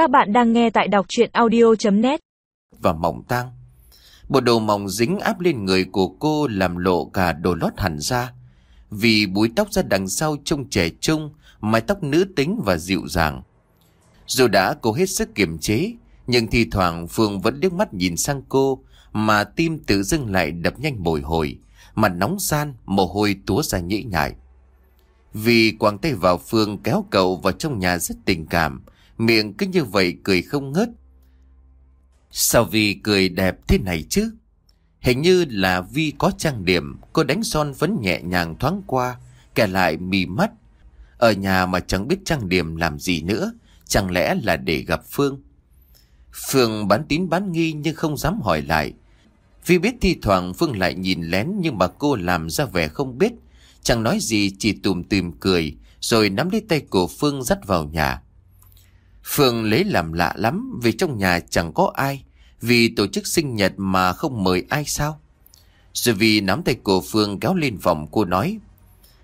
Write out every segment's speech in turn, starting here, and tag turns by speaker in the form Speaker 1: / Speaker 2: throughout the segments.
Speaker 1: Các bạn đang nghe tại đọc chuyện audio.net
Speaker 2: Và mỏng tang Bộ đồ mỏng dính áp lên người của cô làm lộ cả đồ lót hẳn ra. Vì búi tóc ra đằng sau trông trẻ trung, mái tóc nữ tính và dịu dàng. Dù đã cố hết sức kiềm chế, nhưng thi thoảng Phương vẫn liếc mắt nhìn sang cô, mà tim tự dưng lại đập nhanh bồi hồi, mặt nóng gian, mồ hôi túa ra nhễ nhại. Vì quàng tay vào Phương kéo cậu vào trong nhà rất tình cảm, miệng cứ như vậy cười không ngớt. Sao Vi cười đẹp thế này chứ? Hình như là Vi có trang điểm, cô đánh son phấn nhẹ nhàng thoáng qua, kẻ lại mì mắt. Ở nhà mà chẳng biết trang điểm làm gì nữa, chẳng lẽ là để gặp Phương? Phương bán tín bán nghi nhưng không dám hỏi lại. Vi biết thi thoảng Phương lại nhìn lén nhưng mà cô làm ra vẻ không biết. Chẳng nói gì chỉ tùm tìm cười rồi nắm lấy tay của Phương dắt vào nhà. Phương lấy làm lạ lắm vì trong nhà chẳng có ai. Vì tổ chức sinh nhật mà không mời ai sao? Rồi vì nắm tay của Phương kéo lên phòng cô nói,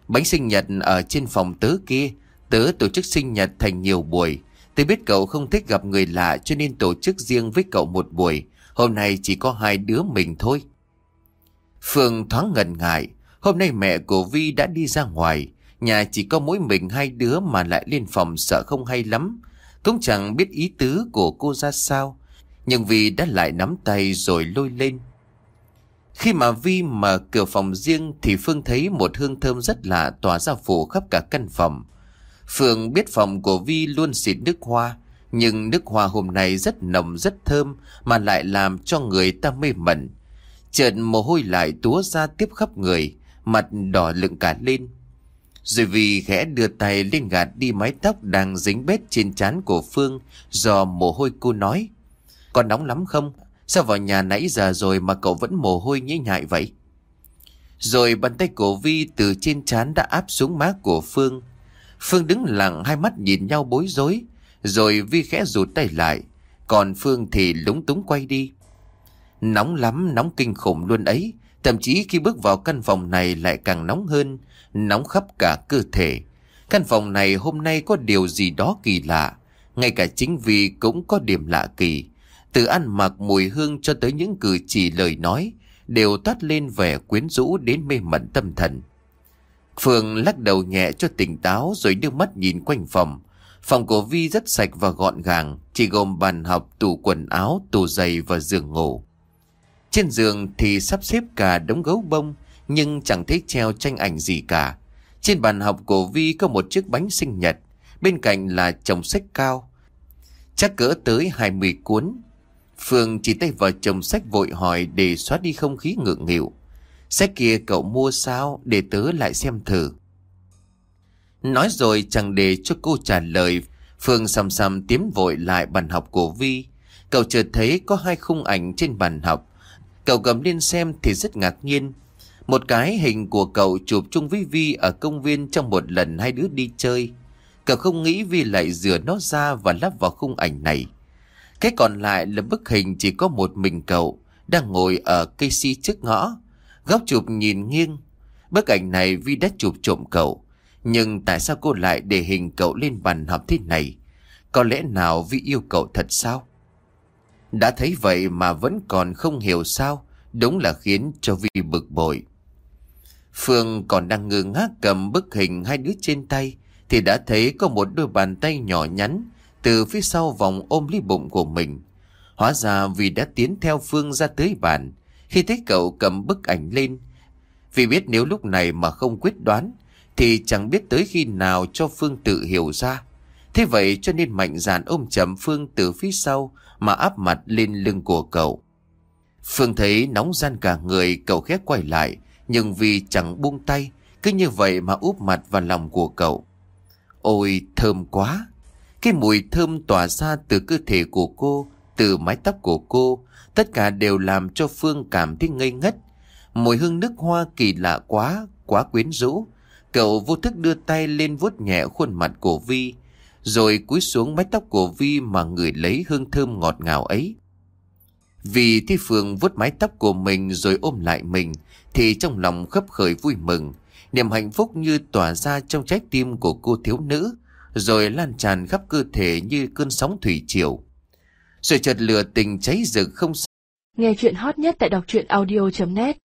Speaker 2: Bánh sinh nhật ở trên phòng tớ kia, Tớ tổ chức sinh nhật thành nhiều buổi Tớ biết cậu không thích gặp người lạ cho nên tổ chức riêng với cậu một buổi Hôm nay chỉ có hai đứa mình thôi Phương thoáng ngần ngại, Hôm nay mẹ của Vi đã đi ra ngoài Nhà chỉ có mỗi mình hai đứa mà lại lên phòng sợ không hay lắm cũng chẳng biết ý tứ của cô ra sao, Nhưng Vi đã lại nắm tay rồi lôi lên. Khi mà Vi mở cửa phòng riêng Thì Phương thấy một hương thơm rất lạ tỏa ra phủ khắp cả căn phòng. Phương biết phòng của Vi luôn xịt nước hoa, Nhưng nước hoa hôm nay rất nồng, rất thơm Mà lại làm cho người ta mê mẩn. Chợt mồ hôi lại túa ra tiếp khắp người, Mặt đỏ lựng cả lên. Rồi vì khẽ đưa tay lên gạt đi mái tóc Đang dính bết trên trán của Phương Do mồ hôi cô nói. Còn nóng lắm không? Sao vào nhà nãy giờ rồi mà cậu vẫn mồ hôi nhễ nhại vậy? Rồi bàn tay của Vi từ trên trán đã áp xuống má của Phương. Phương đứng lặng hai mắt nhìn nhau bối rối. Rồi Vi khẽ rụt tay lại. Còn Phương thì lúng túng quay đi. Nóng lắm, nóng kinh khủng luôn ấy. Thậm chí khi bước vào căn phòng này lại càng nóng hơn Nóng khắp cả cơ thể Căn phòng này hôm nay có điều gì đó kỳ lạ Ngay cả chính Vi cũng có điểm lạ kỳ Từ ăn mặc mùi hương cho tới những cử chỉ lời nói Đều toát lên vẻ quyến rũ đến mê mẩn tâm thần Phương lắc đầu nhẹ cho tỉnh táo rồi đưa mắt nhìn quanh phòng. Phòng của Vi rất sạch và gọn gàng, chỉ gồm bàn học, tủ quần áo, tủ giày và giường ngủ. Trên giường thì sắp xếp cả đống gấu bông, nhưng chẳng thấy treo tranh ảnh gì cả. Trên bàn học của Vi có một chiếc bánh sinh nhật, bên cạnh là chồng sách cao. Chắc cỡ tới 20 cuốn. Phương chỉ tay vào chồng sách vội hỏi để xóa đi không khí ngượng nghịu. Sách kia cậu mua sao để tớ lại xem thử. Nói rồi chẳng để cho cô trả lời, Phương xăm xăm tiến vội lại bàn học của Vi. Cậu chợt thấy có hai khung ảnh trên bàn học. Cậu cầm lên xem thì rất ngạc nhiên. Một cái hình của cậu chụp chung với Vi ở công viên trong một lần hai đứa đi chơi. Cậu không nghĩ Vi lại rửa nó ra và lắp vào khung ảnh này. Cái còn lại là bức hình chỉ có một mình cậu đang ngồi ở cây si trước ngõ. Góc chụp nhìn nghiêng. Bức ảnh này Vi đã chụp trộm cậu. Nhưng tại sao cô lại để hình cậu lên bàn học thế này? Có lẽ nào Vi yêu cậu thật sao? Đã thấy vậy mà vẫn còn không hiểu sao, đúng là khiến cho Vi bực bội. Phương còn đang ngơ ngác cầm bức hình hai đứa trên tay, thì đã thấy có một đôi bàn tay nhỏ nhắn từ phía sau vòng ôm lấy bụng của mình. Hóa ra vì đã tiến theo Phương ra tới bàn, khi thấy cậu cầm bức ảnh lên. Vì biết nếu lúc này mà không quyết đoán, thì chẳng biết tới khi nào cho Phương tự hiểu ra. Thế vậy cho nên mạnh dạn ôm chầm Phương từ phía sau mà áp mặt lên lưng của cậu. Phương thấy nóng gian cả người cậu khét quay lại, nhưng vì chẳng buông tay, cứ như vậy mà úp mặt vào lòng của cậu. Ôi thơm quá! Cái mùi thơm tỏa ra từ cơ thể của cô, từ mái tóc của cô, tất cả đều làm cho Phương cảm thấy ngây ngất. Mùi hương nước hoa kỳ lạ quá, quá quyến rũ. Cậu vô thức đưa tay lên vuốt nhẹ khuôn mặt của Vi, rồi cúi xuống mái tóc của Vi mà người lấy hương thơm ngọt ngào ấy. Vì Thi Phương vuốt mái tóc của mình rồi ôm lại mình, thì trong lòng khấp khởi vui mừng. Niềm hạnh phúc như tỏa ra trong trái tim của cô thiếu nữ, rồi lan tràn khắp cơ thể như cơn sóng thủy triều. Rồi chợt lửa tình cháy rực không
Speaker 3: Nghe chuyện hot nhất tại đọc truyện audio.net